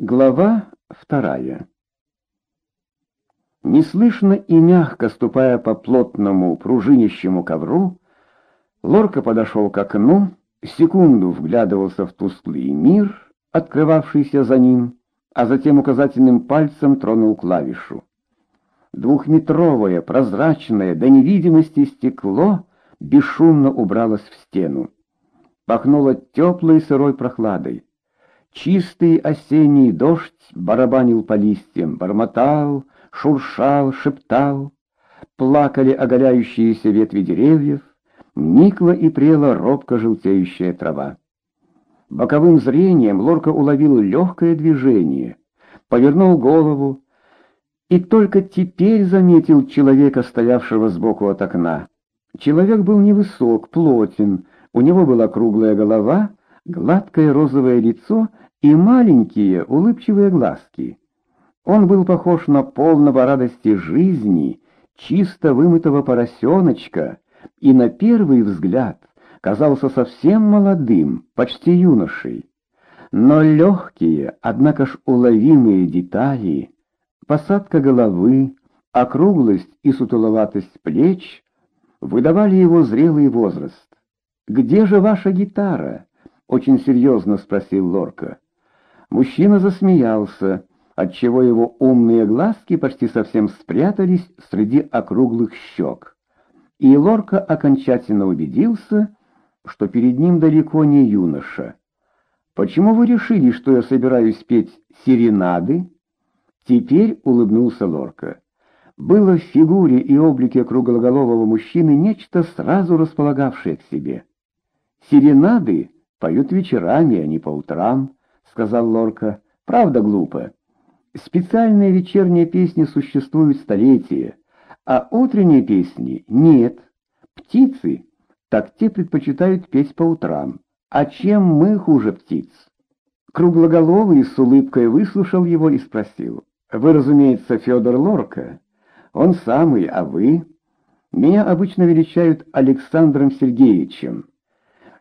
Глава вторая Неслышно и мягко ступая по плотному пружинищему ковру, Лорка подошел к окну, секунду вглядывался в тусклый мир, открывавшийся за ним, а затем указательным пальцем тронул клавишу. Двухметровое, прозрачное, до невидимости стекло бесшумно убралось в стену. Пахнуло теплой сырой прохладой. Чистый осенний дождь барабанил по листьям, бормотал, шуршал, шептал. Плакали оголяющиеся ветви деревьев, никла и прела робко желтеющая трава. Боковым зрением Лорка уловил легкое движение, повернул голову и только теперь заметил человека, стоявшего сбоку от окна. Человек был невысок, плотен, у него была круглая голова, гладкое розовое лицо и маленькие улыбчивые глазки. Он был похож на полного радости жизни, чисто вымытого поросеночка, и на первый взгляд казался совсем молодым, почти юношей. Но легкие, однако ж уловимые детали, посадка головы, округлость и сутуловатость плеч выдавали его зрелый возраст. «Где же ваша гитара?» — очень серьезно спросил Лорка. Мужчина засмеялся, отчего его умные глазки почти совсем спрятались среди округлых щек. И Лорка окончательно убедился, что перед ним далеко не юноша. «Почему вы решили, что я собираюсь петь серенады?» Теперь улыбнулся Лорка. Было в фигуре и облике круглоголового мужчины нечто сразу располагавшее к себе. «Серенады поют вечерами, а не по утрам», — сказал Лорка. «Правда глупо. Специальные вечерние песни существуют столетия, а утренние песни нет. Птицы, так те предпочитают петь по утрам. А чем мы хуже птиц?» Круглоголовый с улыбкой выслушал его и спросил. «Вы, разумеется, Федор Лорка?» Он самый, а вы? Меня обычно величают Александром Сергеевичем.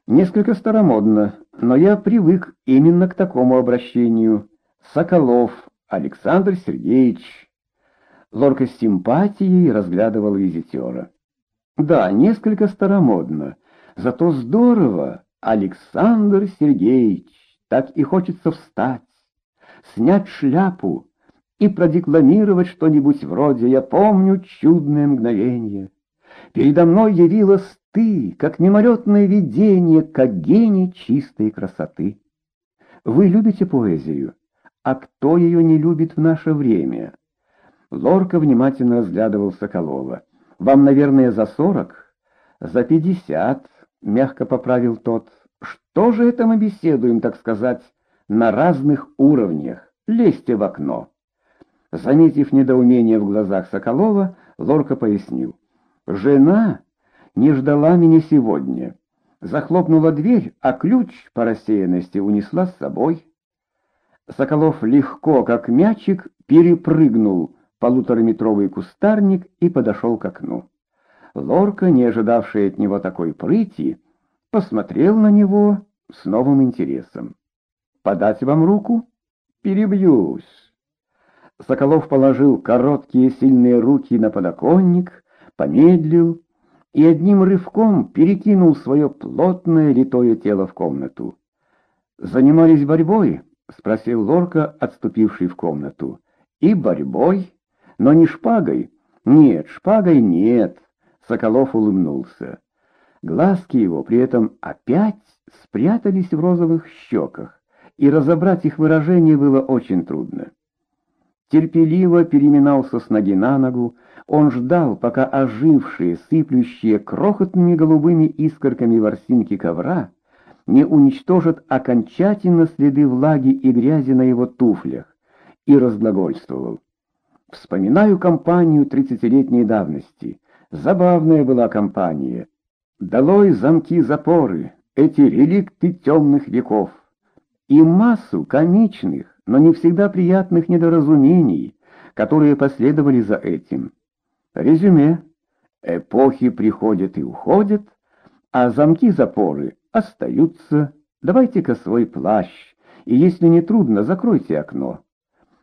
Несколько старомодно, но я привык именно к такому обращению. Соколов Александр Сергеевич. Лорка с симпатией разглядывал визитера. Да, несколько старомодно, зато здорово, Александр Сергеевич. Так и хочется встать, снять шляпу, и продекламировать что-нибудь вроде «Я помню чудное мгновение». Передо мной явилась ты, как мимолетное видение, как гений чистой красоты. Вы любите поэзию, а кто ее не любит в наше время? Лорка внимательно разглядывал Соколова. Вам, наверное, за сорок? За пятьдесят, мягко поправил тот. Что же это мы беседуем, так сказать, на разных уровнях? Лезьте в окно. Заметив недоумение в глазах Соколова, Лорка пояснил. «Жена не ждала меня сегодня. Захлопнула дверь, а ключ по рассеянности унесла с собой». Соколов легко, как мячик, перепрыгнул полутораметровый кустарник и подошел к окну. Лорка, не ожидавшая от него такой прыти, посмотрел на него с новым интересом. «Подать вам руку? Перебьюсь». Соколов положил короткие сильные руки на подоконник, помедлил и одним рывком перекинул свое плотное литое тело в комнату. «Занимались борьбой?» — спросил Лорка, отступивший в комнату. «И борьбой? Но не шпагой?» «Нет, шпагой нет», — Соколов улыбнулся. Глазки его при этом опять спрятались в розовых щеках, и разобрать их выражение было очень трудно терпеливо переминался с ноги на ногу, он ждал, пока ожившие, сыплющие крохотными голубыми искорками ворсинки ковра не уничтожат окончательно следы влаги и грязи на его туфлях, и разглагольствовал. Вспоминаю компанию тридцатилетней давности. Забавная была компания. Долой замки-запоры, эти реликты темных веков. И массу комичных, но не всегда приятных недоразумений, которые последовали за этим. Резюме. Эпохи приходят и уходят, а замки-запоры остаются. Давайте-ка свой плащ. И если не трудно, закройте окно.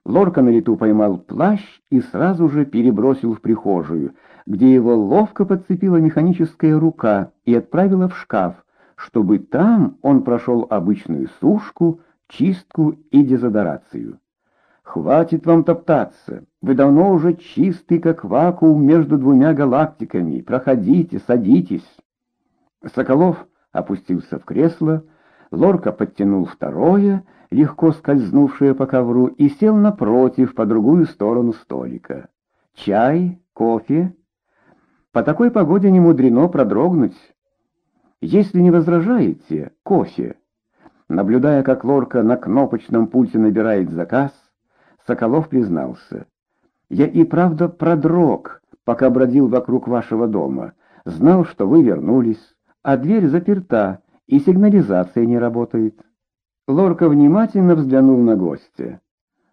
Лорка на лету поймал плащ и сразу же перебросил в прихожую, где его ловко подцепила механическая рука и отправила в шкаф, чтобы там он прошел обычную сушку, чистку и дезодорацию. «Хватит вам топтаться, вы давно уже чистый, как вакуум между двумя галактиками, проходите, садитесь». Соколов опустился в кресло, Лорка подтянул второе, легко скользнувшее по ковру, и сел напротив, по другую сторону столика. Чай, кофе. По такой погоде не мудрено продрогнуть. Если не возражаете, кофе. Наблюдая, как Лорка на кнопочном пульте набирает заказ, Соколов признался. «Я и правда продрог, пока бродил вокруг вашего дома. Знал, что вы вернулись, а дверь заперта, и сигнализация не работает». Лорка внимательно взглянул на гостя.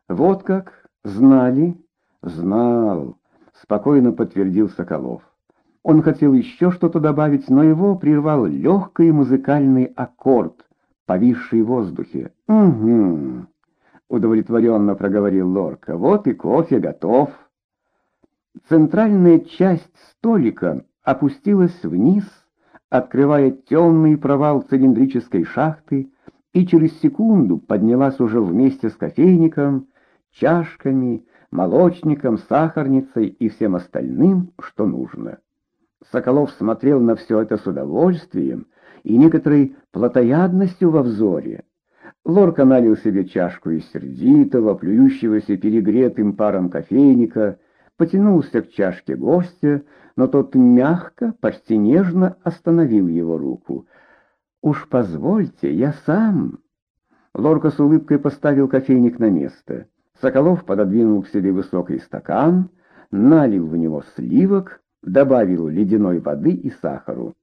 «Вот как? Знали?» «Знал», — спокойно подтвердил Соколов. Он хотел еще что-то добавить, но его прервал легкий музыкальный аккорд, повисший в воздухе. «Угу», — удовлетворенно проговорил Лорка, — «вот и кофе готов». Центральная часть столика опустилась вниз, открывая темный провал цилиндрической шахты, и через секунду поднялась уже вместе с кофейником, чашками, молочником, сахарницей и всем остальным, что нужно. Соколов смотрел на все это с удовольствием и некоторой плотоядностью во взоре. Лорка налил себе чашку из сердитого, плюющегося перегретым паром кофейника, потянулся к чашке гостя, но тот мягко, почти нежно остановил его руку. «Уж позвольте, я сам...» Лорка с улыбкой поставил кофейник на место. Соколов пододвинул к себе высокий стакан, налил в него сливок, добавил ледяной воды и сахару.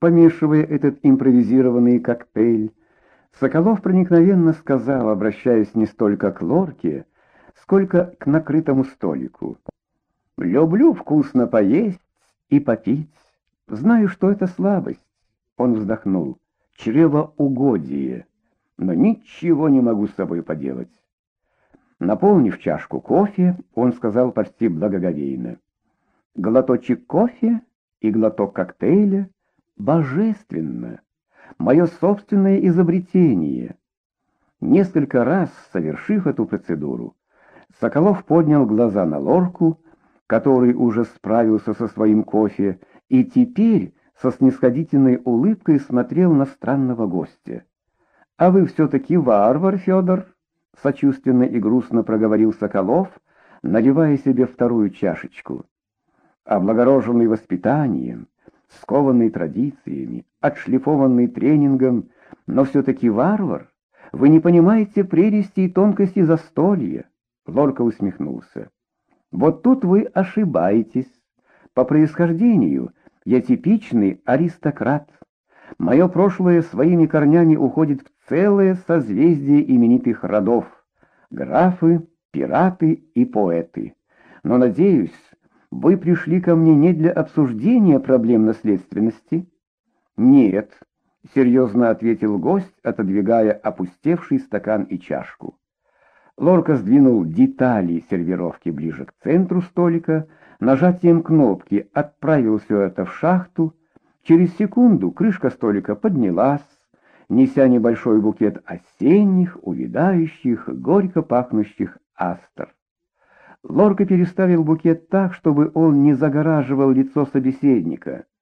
Помешивая этот импровизированный коктейль, Соколов проникновенно сказал, обращаясь не столько к Лорке, сколько к накрытому столику. «Люблю вкусно поесть и попить. Знаю, что это слабость. Он вздохнул. «Чревоугодие. Но ничего не могу с собой поделать». Наполнив чашку кофе, он сказал почти благоговейно. «Глоточек кофе и глоток коктейля божественно. Мое собственное изобретение». Несколько раз, совершив эту процедуру, Соколов поднял глаза на лорку, который уже справился со своим кофе, и теперь со снисходительной улыбкой смотрел на странного гостя. «А вы все-таки варвар, Федор?» — сочувственно и грустно проговорил Соколов, наливая себе вторую чашечку. Облагороженный воспитанием, скованный традициями, отшлифованный тренингом, но все-таки варвар, вы не понимаете прелести и тонкости застолья. Лорка усмехнулся. Вот тут вы ошибаетесь. По происхождению я типичный аристократ. Мое прошлое своими корнями уходит в целое созвездие именитых родов. Графы, пираты и поэты. Но, надеюсь, вы пришли ко мне не для обсуждения проблем наследственности? Нет, серьезно ответил гость, отодвигая опустевший стакан и чашку. Лорка сдвинул детали сервировки ближе к центру столика, нажатием кнопки отправил все это в шахту. Через секунду крышка столика поднялась, неся небольшой букет осенних, увядающих, горько пахнущих астр. Лорка переставил букет так, чтобы он не загораживал лицо собеседника —